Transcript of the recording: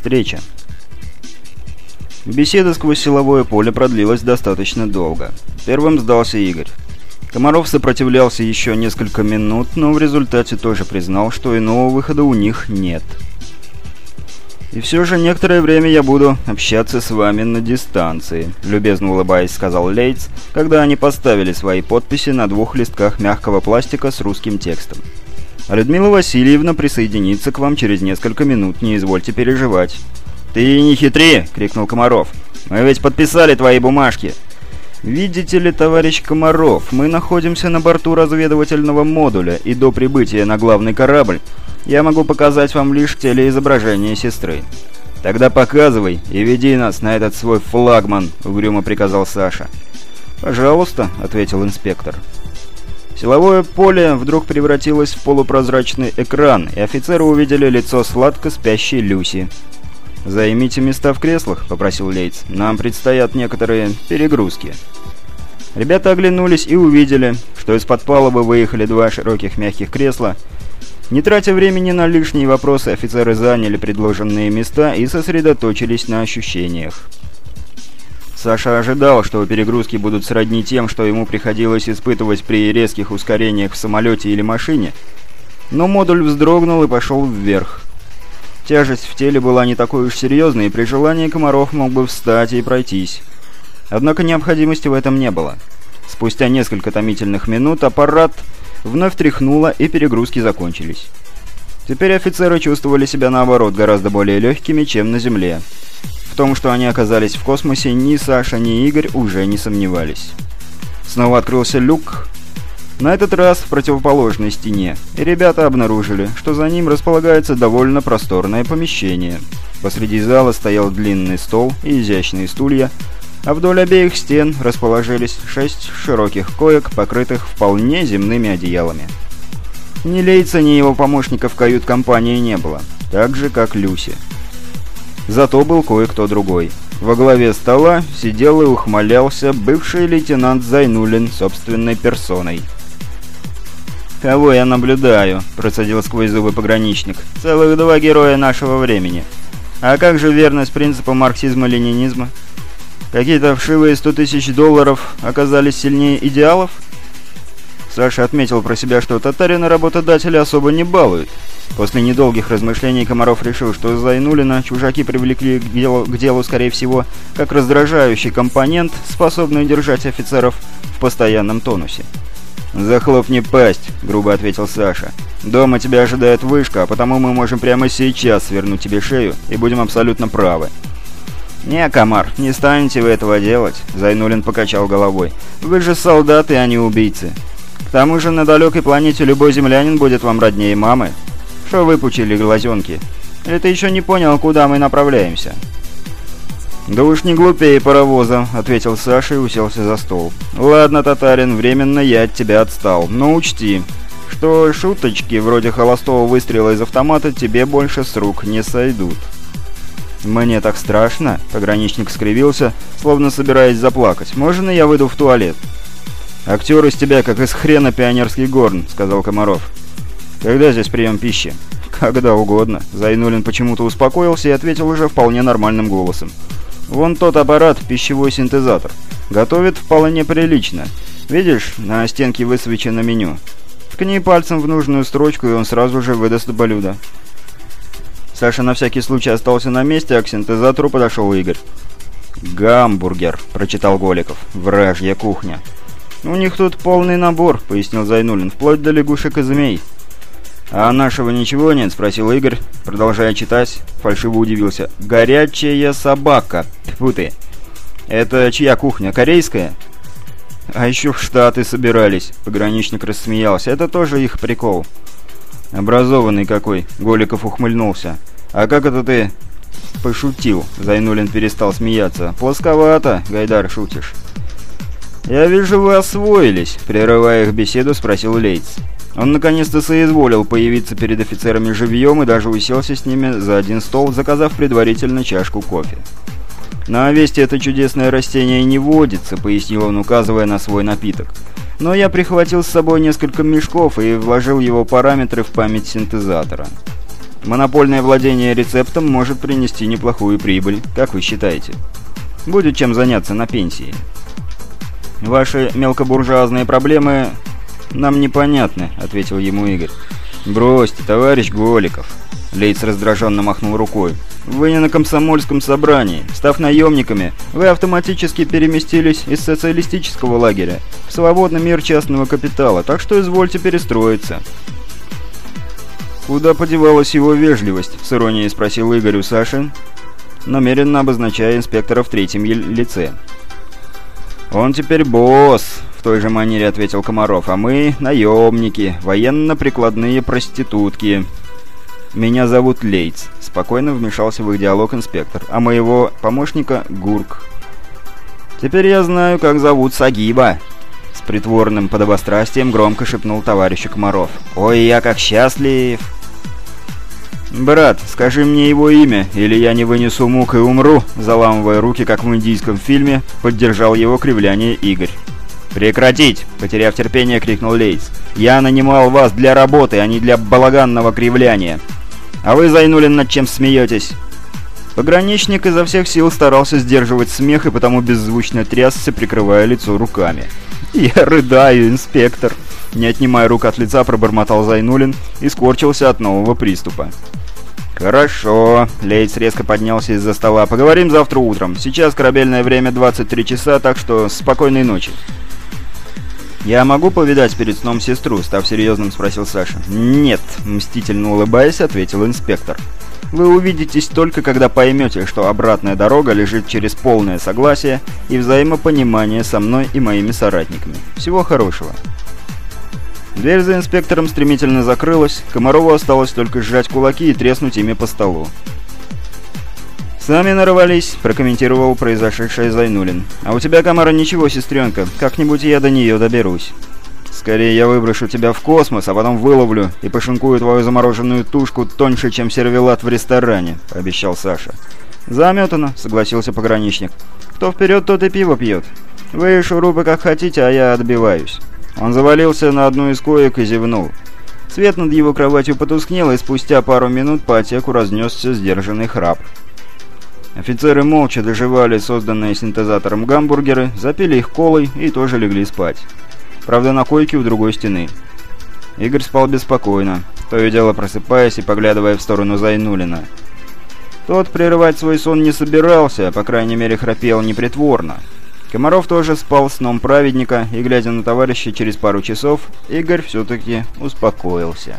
встреча. Беседа сквозь силовое поле продлилась достаточно долго. Первым сдался Игорь. Комаров сопротивлялся еще несколько минут, но в результате тоже признал, что иного выхода у них нет. «И все же некоторое время я буду общаться с вами на дистанции», — любезно улыбаясь, сказал Лейтс, когда они поставили свои подписи на двух листках мягкого пластика с русским текстом. «А Людмила Васильевна присоединится к вам через несколько минут, не извольте переживать». «Ты не хитри!» — крикнул Комаров. «Мы ведь подписали твои бумажки!» «Видите ли, товарищ Комаров, мы находимся на борту разведывательного модуля, и до прибытия на главный корабль я могу показать вам лишь телеизображение сестры». «Тогда показывай и веди нас на этот свой флагман», — угрюмо приказал Саша. «Пожалуйста», — ответил инспектор. Силовое поле вдруг превратилось в полупрозрачный экран, и офицеры увидели лицо сладко спящей Люси. «Займите места в креслах», — попросил Лейтс. «Нам предстоят некоторые перегрузки». Ребята оглянулись и увидели, что из-под палубы выехали два широких мягких кресла, не тратя времени на лишние вопросы, офицеры заняли предложенные места и сосредоточились на ощущениях. Саша ожидал, что перегрузки будут сродни тем, что ему приходилось испытывать при резких ускорениях в самолете или машине, но модуль вздрогнул и пошел вверх. Тяжесть в теле была не такой уж серьезной, и при желании Комаров мог бы встать и пройтись. Однако необходимости в этом не было. Спустя несколько томительных минут аппарат вновь тряхнуло, и перегрузки закончились. Теперь офицеры чувствовали себя наоборот гораздо более легкими, чем на Земле. Том, что они оказались в космосе, ни Саша, ни Игорь уже не сомневались. Снова открылся люк. На этот раз в противоположной стене, и ребята обнаружили, что за ним располагается довольно просторное помещение. Посреди зала стоял длинный стол и изящные стулья, а вдоль обеих стен расположились шесть широких коек, покрытых вполне земными одеялами. Ни Лейца, ни его помощников кают-компании не было, так же, как Люси. Зато был кое-кто другой. Во главе стола сидел и ухмылялся бывший лейтенант Зайнулин собственной персоной. «Кого я наблюдаю?» – процедил сквозь зубы пограничник. «Целых два героя нашего времени. А как же верность принципу марксизма-ленинизма?» Какие-то вшивые 100 тысяч долларов оказались сильнее идеалов? Саша отметил про себя, что татарина работодатели особо не балуют. После недолгих размышлений Комаров решил, что Зайнулина чужаки привлекли к делу, к делу, скорее всего, как раздражающий компонент, способный держать офицеров в постоянном тонусе. «Захлопни пасть», — грубо ответил Саша. «Дома тебя ожидает вышка, а потому мы можем прямо сейчас свернуть тебе шею и будем абсолютно правы. «Не, Комар, не станете вы этого делать», — Зайнулин покачал головой. «Вы же солдаты, а не убийцы. К тому же на далекой планете любой землянин будет вам роднее мамы. Что выпучили глазенки? Или ты еще не понял, куда мы направляемся?» «Да уж не глупее паровоза», — ответил Саша и уселся за стол. «Ладно, татарин, временно я от тебя отстал, но учти, что шуточки вроде холостого выстрела из автомата тебе больше с рук не сойдут». «Мне так страшно!» — пограничник скривился, словно собираясь заплакать. «Можно я выйду в туалет?» «Актер из тебя, как из хрена пионерский горн», — сказал Комаров. «Когда здесь прием пищи?» «Когда угодно». Зайнулин почему-то успокоился и ответил уже вполне нормальным голосом. «Вон тот аппарат, пищевой синтезатор. Готовит вполне прилично. Видишь, на стенке высвечено меню. Ткни пальцем в нужную строчку, и он сразу же выдаст блюдо. Саша на всякий случай остался на месте, а к синтезатору подошел Игорь. «Гамбургер», — прочитал Голиков. «Вражья кухня». «У них тут полный набор», — пояснил Зайнулин, — «вплоть до лягушек и змей». «А нашего ничего нет?» — спросил Игорь, продолжая читать. Фальшиво удивился. «Горячая собака. Тьфу ты. Это чья кухня? Корейская?» «А еще в Штаты собирались», — пограничник рассмеялся. «Это тоже их прикол». «Образованный какой!» — Голиков ухмыльнулся. «А как это ты...» «Пошутил!» — Зайнулин перестал смеяться. «Плосковато, Гайдар, шутишь». «Я вижу, вы освоились», — прерывая их беседу, спросил Лейтс. Он наконец-то соизволил появиться перед офицерами живьем и даже уселся с ними за один стол, заказав предварительно чашку кофе. «На Овесте это чудесное растение не водится», — пояснил он, указывая на свой напиток. «Но я прихватил с собой несколько мешков и вложил его параметры в память синтезатора». Монопольное владение рецептом может принести неплохую прибыль, как вы считаете? Будет чем заняться на пенсии. Ваши мелкобуржуазные проблемы нам непонятны, ответил ему Игорь. Бросьте, товарищ Голиков. Лейц раздраженно махнул рукой. Вы не на комсомольском собрании. Став наемниками, вы автоматически переместились из социалистического лагеря в свободный мир частного капитала, так что извольте перестроиться. «Куда подевалась его вежливость?» — с иронией спросил Игорь у Саши, намеренно обозначая инспектора в третьем лице. «Он теперь босс», — в той же манере ответил Комаров, «а мы — наемники, военно-прикладные проститутки». «Меня зовут Лейтс», — спокойно вмешался в их диалог инспектор, «а моего помощника — Гурк». «Теперь я знаю, как зовут Сагиба», — с притворным подобострастием громко шепнул товарищ Комаров. «Ой, я как счастлив!» «Брат, скажи мне его имя, или я не вынесу мук и умру», заламывая руки, как в индийском фильме, поддержал его кривляние Игорь. «Прекратить!» — потеряв терпение, крикнул Лейс. «Я нанимал вас для работы, а не для балаганного кривляния. А вы, Зайнулин, над чем смеетесь?» Пограничник изо всех сил старался сдерживать смех и потому беззвучно трясся, прикрывая лицо руками. «Я рыдаю, инспектор!» Не отнимая рук от лица, пробормотал Зайнулин и скорчился от нового приступа. «Хорошо». Лейтс резко поднялся из-за стола. «Поговорим завтра утром. Сейчас корабельное время 23 часа, так что спокойной ночи». «Я могу повидать перед сном сестру?» — став серьезным, спросил Саша. «Нет», — мстительно улыбаясь, ответил инспектор. «Вы увидитесь только, когда поймете, что обратная дорога лежит через полное согласие и взаимопонимание со мной и моими соратниками. Всего хорошего». Дверь за инспектором стремительно закрылась, Комарову осталось только сжать кулаки и треснуть ими по столу. «Сами нарвались», — прокомментировал произошедшее Зайнулин. «А у тебя, Комара, ничего, сестренка, как-нибудь я до нее доберусь». «Скорее я выброшу тебя в космос, а потом выловлю и пошинкую твою замороженную тушку тоньше, чем сервелат в ресторане», — пообещал Саша. «Заметано», — согласился пограничник. «Кто вперед, тот и пиво пьет. Вы, шурупы, как хотите, а я отбиваюсь». Он завалился на одну из коек и зевнул. Свет над его кроватью потускнел, и спустя пару минут по отеку разнесся сдержанный храп. Офицеры молча доживали созданные синтезатором гамбургеры, запили их колой и тоже легли спать. Правда, на койке у другой стены. Игорь спал беспокойно, то и дело просыпаясь и поглядывая в сторону Зайнулина. Тот прерывать свой сон не собирался, по крайней мере храпел непритворно. Комаров тоже спал сном праведника, и, глядя на товарища через пару часов, Игорь все-таки успокоился.